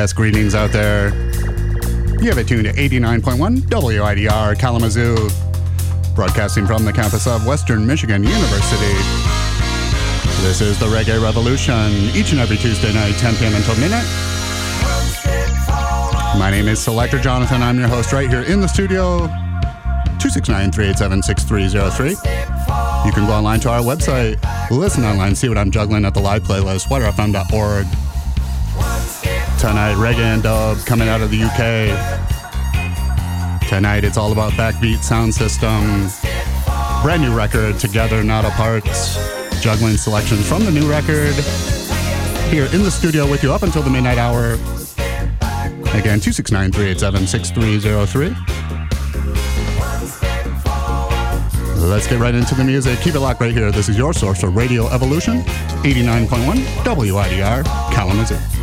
Yes, greetings out there. You have it tuned to 89.1 WIDR Kalamazoo, broadcasting from the campus of Western Michigan University. This is the Reggae Revolution, each and every Tuesday night, 10 p.m. until midnight. My name is Selector Jonathon. I'm your host right here in the studio, 269 387 6303. You can go online to our website, listen online, see what I'm juggling at the live playlist, widrfm.org tonight. Reggae and dub coming out of the UK. Tonight it's all about Backbeat Sound System. Brand new record, Together Not Apart. Juggling selections from the new record. Here in the studio with you up until the midnight hour. Again, 269 387 6303. Let's get right into the music. Keep it locked right here. This is your source for Radio Evolution, 89.1 WIDR, Kalamazoo.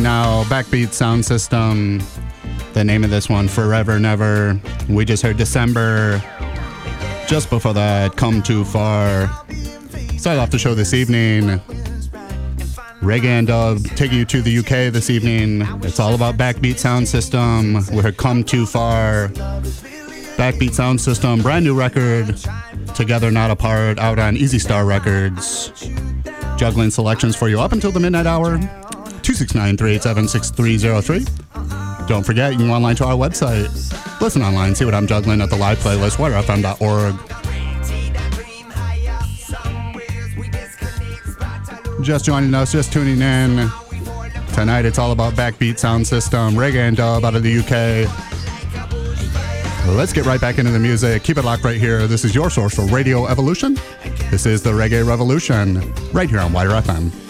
Right now. Backbeat Sound System. The name of this one, Forever Never. We just heard December. Just before that, Come Too Far. Start off the show this evening. Reggae and Dub taking you to the UK this evening. It's all about Backbeat Sound System. We heard Come Too Far. Backbeat Sound System, brand new record. Together Not Apart, out on Easy Star Records. Juggling selections for you up until the midnight hour. 269 387 6303. Don't forget, you can go online to our website. Listen online, see what I'm juggling at the live playlist, widrfm.org. Just joining us, just tuning in. Tonight it's all about Backbeat Sound System, reggae and dub out of the UK. Let's get right back into the music. Keep it locked right here. This is your source for Radio Evolution. This is the Reggae Revolution, right here on WIDR FM.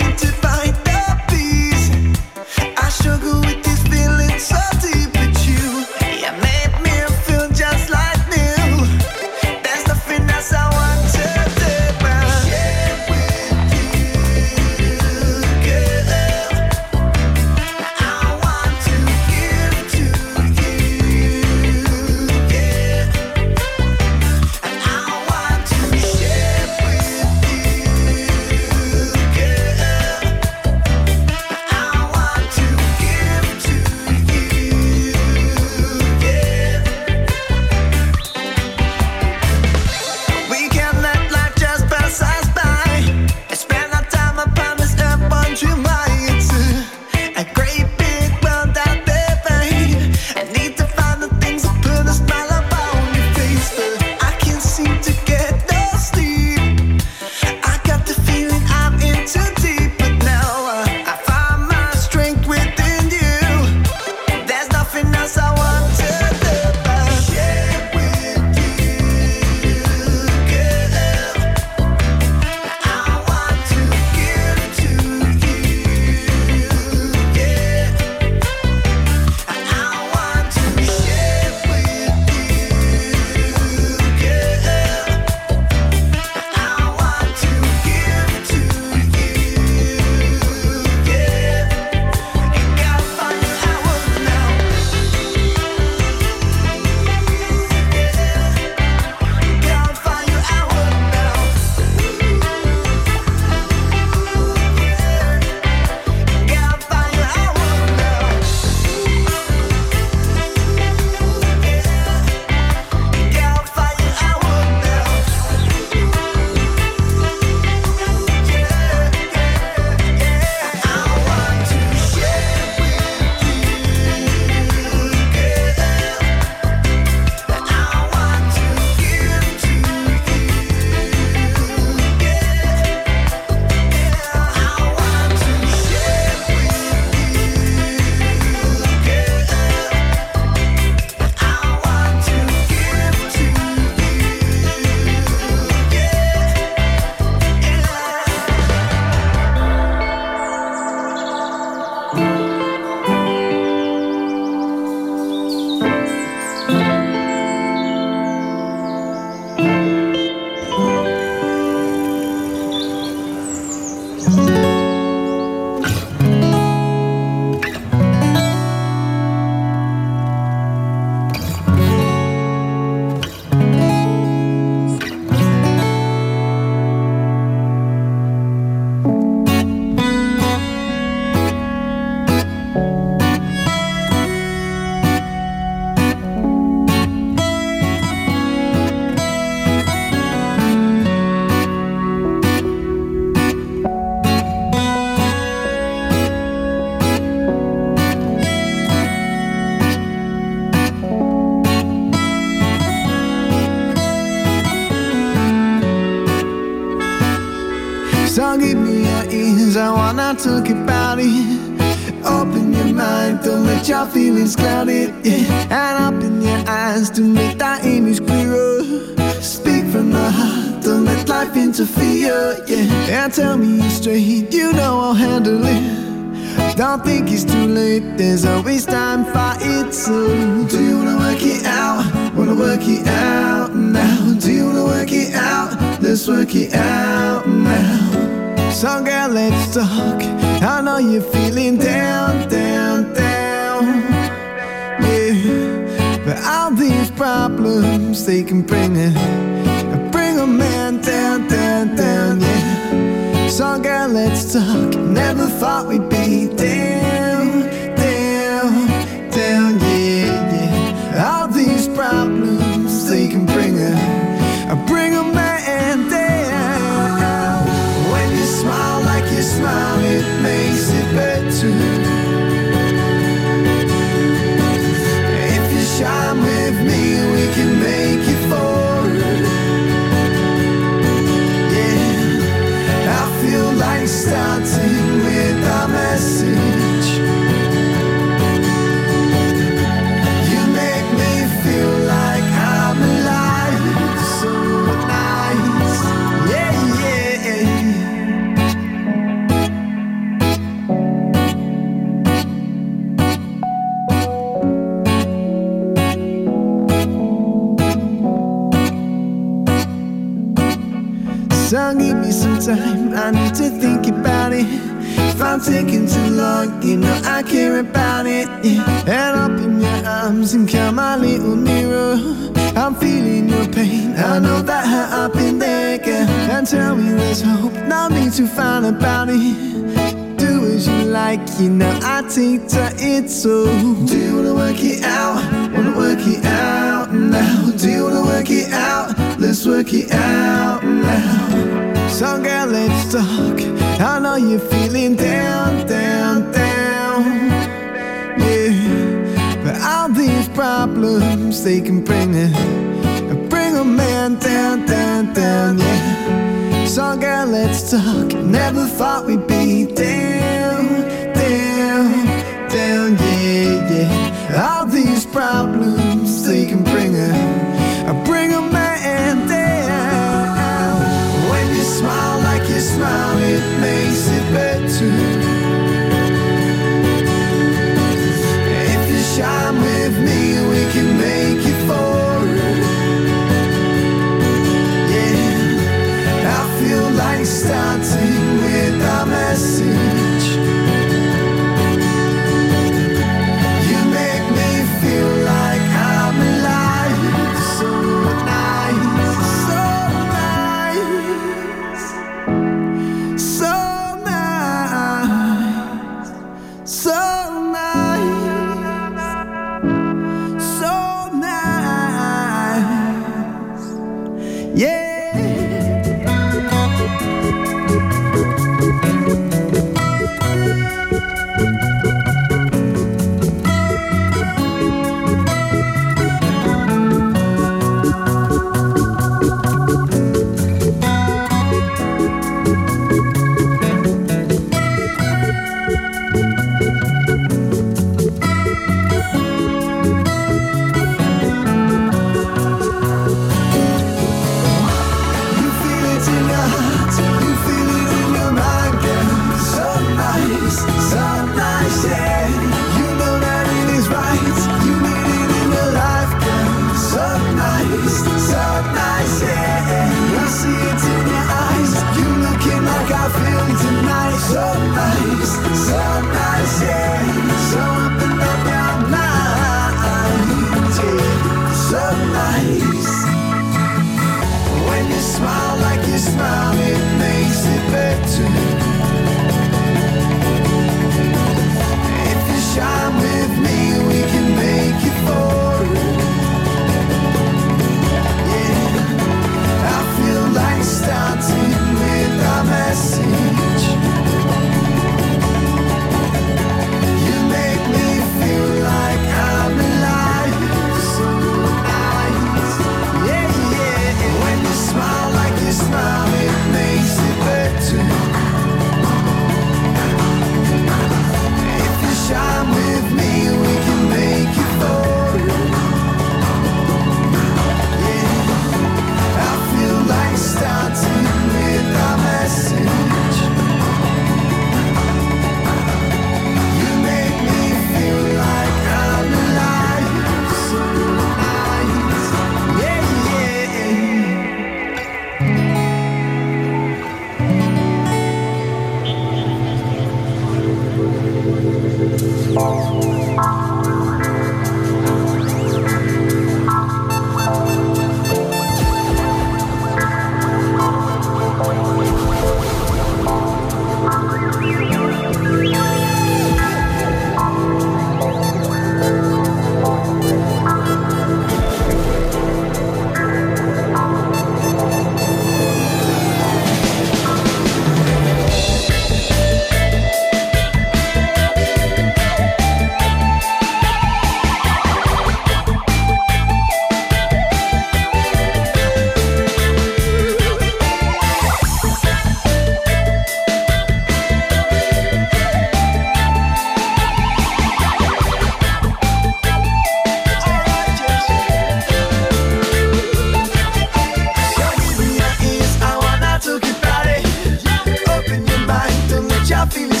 feel it.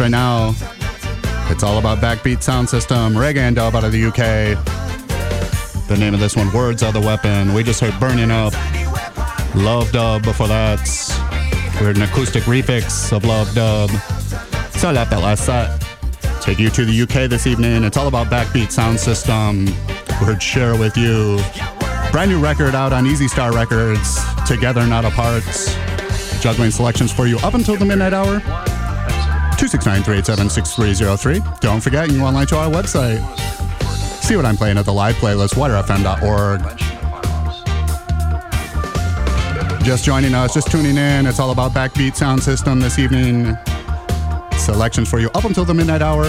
Right now it's all about Backbeat Sound System, reggae and dub out of the UK. The name of this one, Words Are the Weapon. We just heard Burning Up, Love Dub before that. We heard an acoustic refix of Love Dub. So I left that last set. Take you to the UK this evening. It's all about Backbeat Sound System. We heard Share With You. Brand new record out on Easy Star Records, Together Not Apart. Juggling selections for you up until the midnight hour. 269-387-6303. Don't forget, you can online to our website. See what I'm playing at the live playlist, widerfm.org. Just joining us, just tuning in. It's all about Backbeat Sound System this evening. Selections for you up until the midnight hour.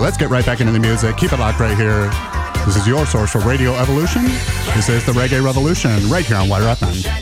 Let's get right back into the music. Keep it locked right here. This is your source for Radio Evolution. This is the Reggae Revolution right here on WIDR FM.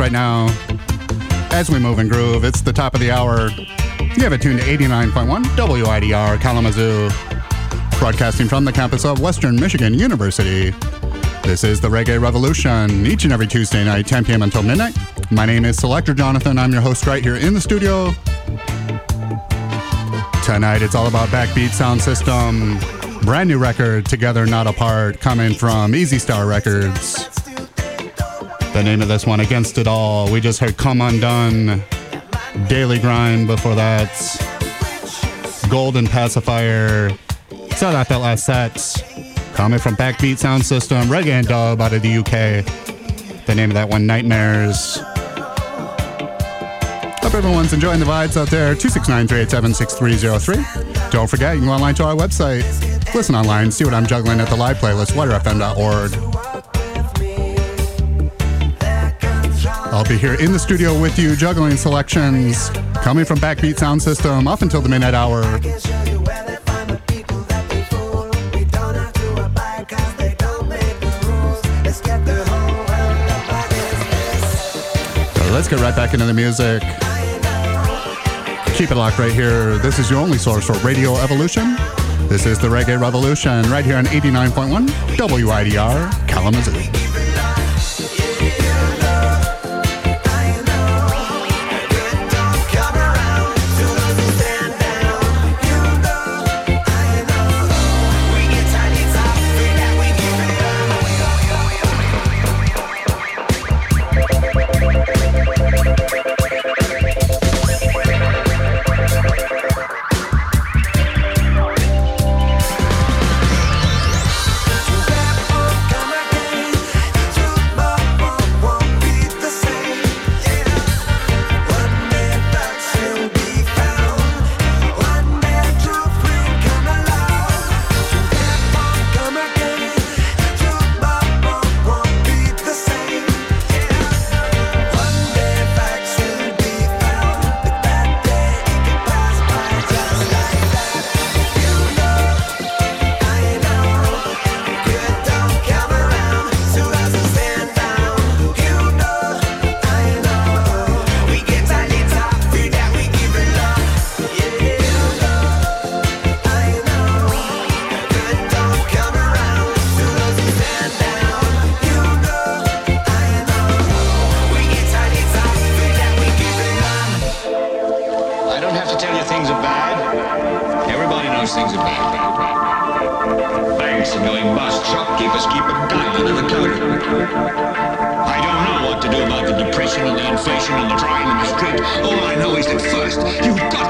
Right now as we move and groove. It's the top of the hour. You have it tuned to 89.1 WIDR Kalamazoo, broadcasting from the campus of Western Michigan University. This is the Reggae Revolution, each and every Tuesday night, 10 p.m. until midnight. My name is Selector Jonathon. I'm your host right here in the studio. Tonight, it's all about Backbeat Sound System. Brand new record, Together Not Apart, coming from Easy Star Records. The name of this one, Against It All. We just heard Come Undone, Daily Grime before that, Golden Pacifier. So that that last set, coming from Backbeat Sound System, reggae and dub out of the UK. The name of that one, Nightmares. Hope everyone's enjoying the vibes out there. 269 387 6303. Don't forget, you can go online to our website. Listen online, see what I'm juggling at the live playlist, widrfm.org. I'll be here in the studio with you, juggling selections coming from Backbeat Sound System up until the midnight hour. let's get right back into the music. Keep it locked right here. This is your only source for Radio Evolution. This is the Reggae Revolution right here on 89.1 WIDR Kalamazoo. the inflation and the drying in the street. All I know is that first, you got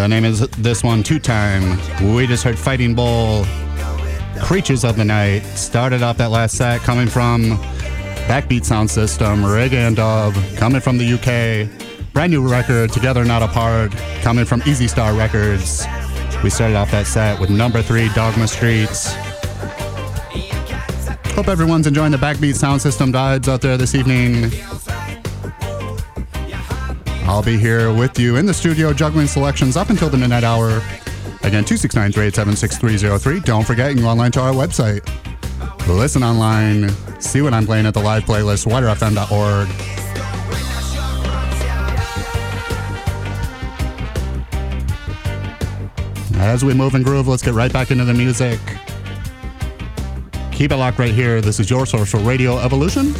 The name is this one, Two Time. We just heard Fighting Bull, Creatures of the Night. Started off that last set coming from Backbeat Sound System, Reggae and Dub, coming from the UK. Brand new record, Together Not Apart, coming from Easy Star Records. We started off that set with number three, Dogma Streets. Hope everyone's enjoying the Backbeat Sound System vibes out there this evening. I'll be here with you in the studio juggling selections up until the midnight hour. Again, 269 387 Don't forget, you can go online to our website. Listen online, see what I'm playing at the live playlist, widrfm.org. As we move and groove, let's get right back into the music. Keep it locked right here. This is your source for Radio Evolution.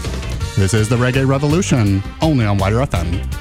This is the Reggae Revolution, only on WIDR FM.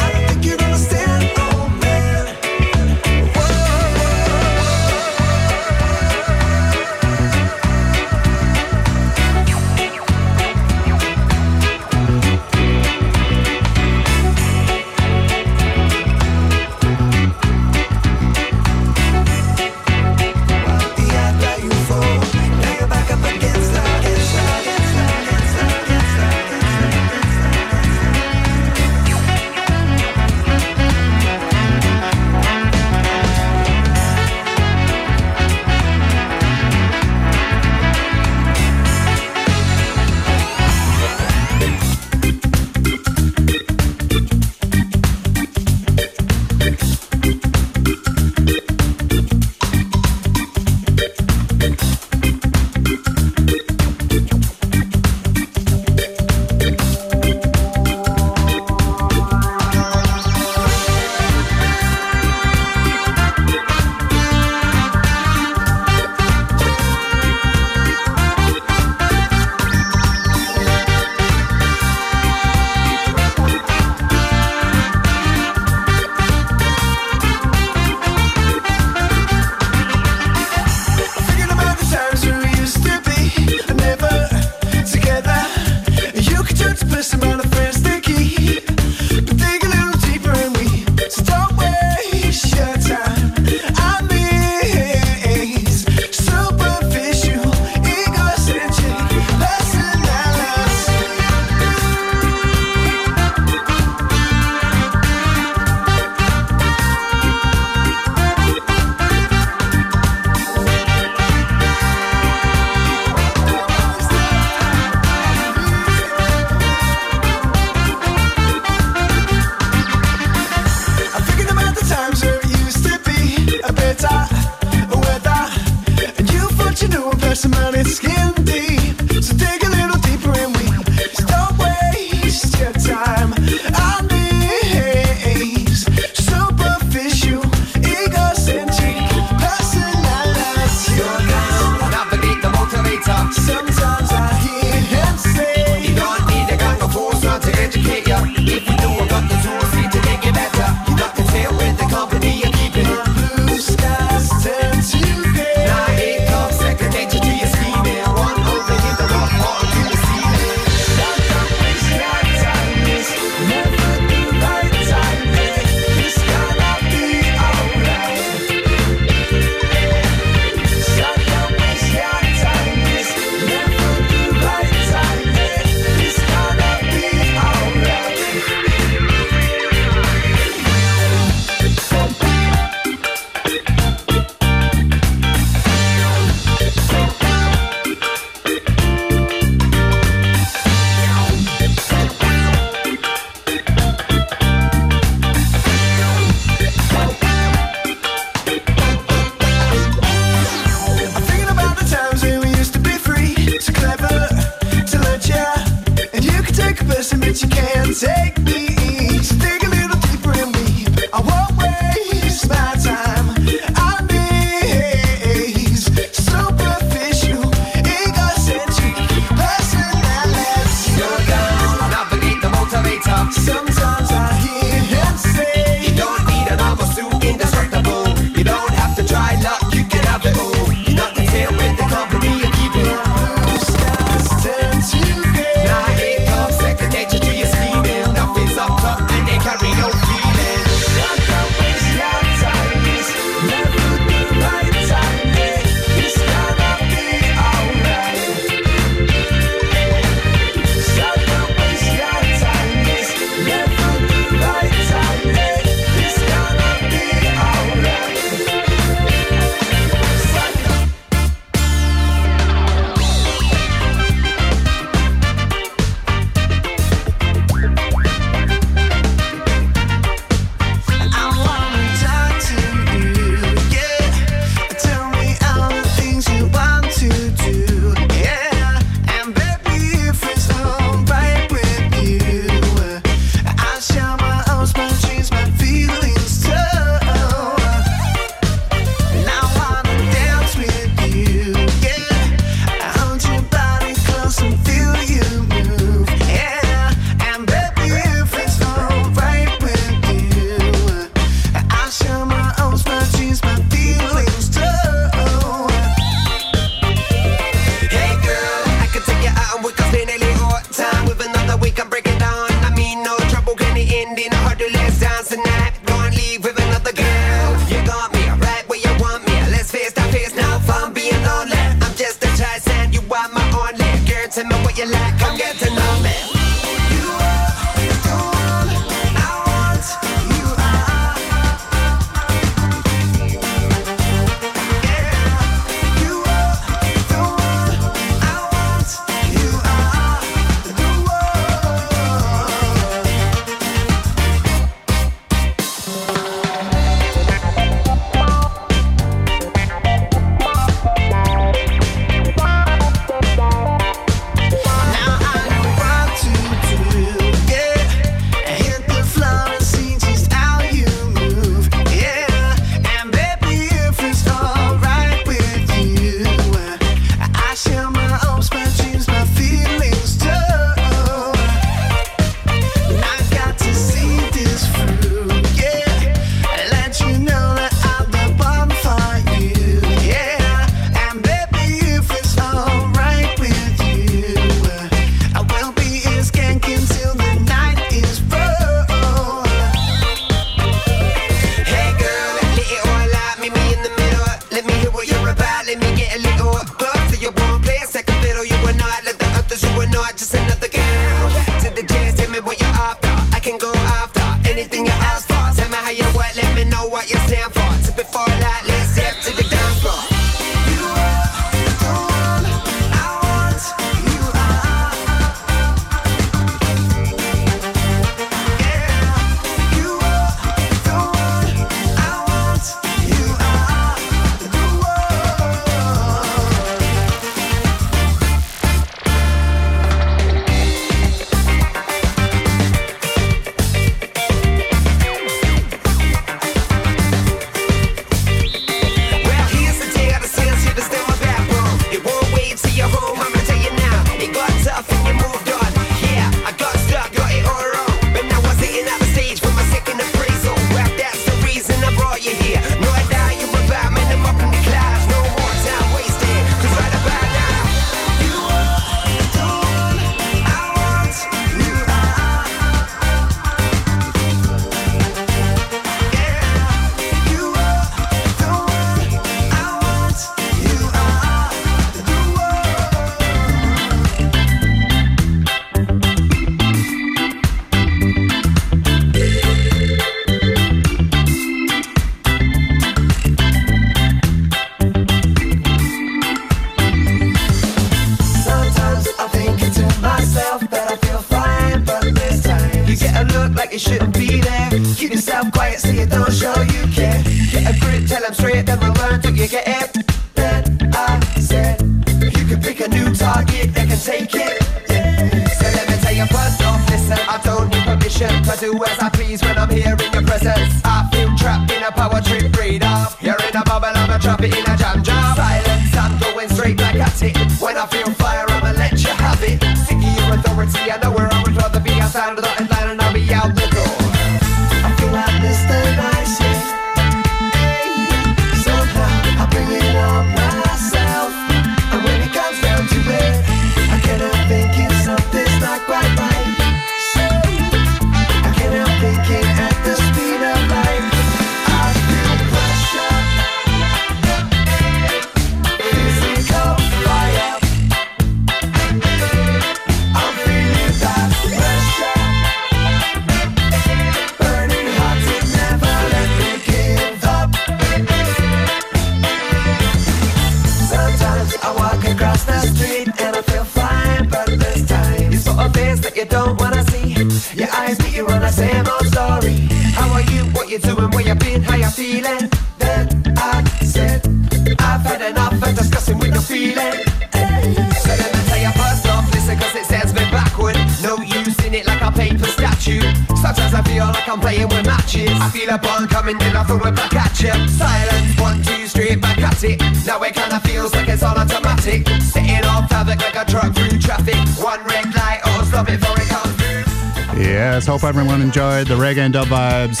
killer ball coming killer from whip I catch it Silence, one, two, straight back at it. Now it kinda feels like it's all automatic. Sitting on havoc like a truck through traffic. One red light, oh stop it before it comes through. Yes, hope everyone enjoyed the reggae and dub vibes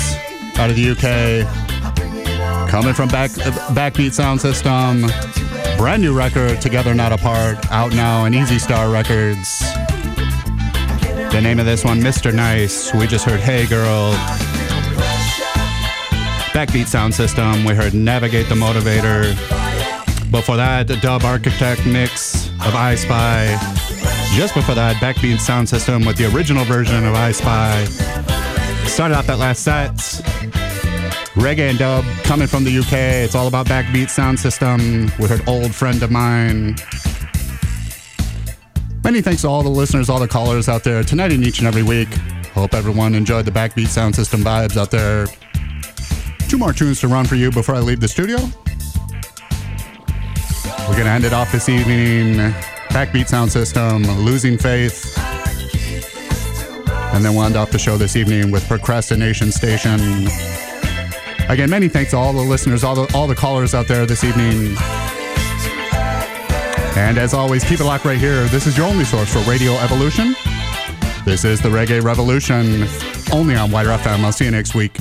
out of the UK Coming from back, Backbeat Sound System. Brand new record, Together Not Apart Out now on Easy Star Records. The name of this one, Mr. Nice. We just heard Hey Girl, Backbeat Sound System. We heard Navigate the Motivator. Before that, the Dub Architect mix of I Spy. Just before that, Backbeat Sound System with the original version of I Spy. Started out that last set. Reggae and dub coming from the UK. It's all about Backbeat Sound System. We heard Old Friend of Mine. Many thanks to all the listeners, all the callers out there tonight and each and every week. Hope everyone enjoyed the Backbeat Sound System vibes out there. Two more tunes to run for you before I leave the studio. We're going to end it off this evening. Backbeat Sound System, Losing Faith. And then we'll end off the show this evening with Procrastination Station. Again, many thanks to all the listeners, all the, all the callers out there this evening. And as always, keep it locked right here. This is your only source for Radio Evolution. This is the Reggae Revolution, only on WIDR FM. I'll see you next week.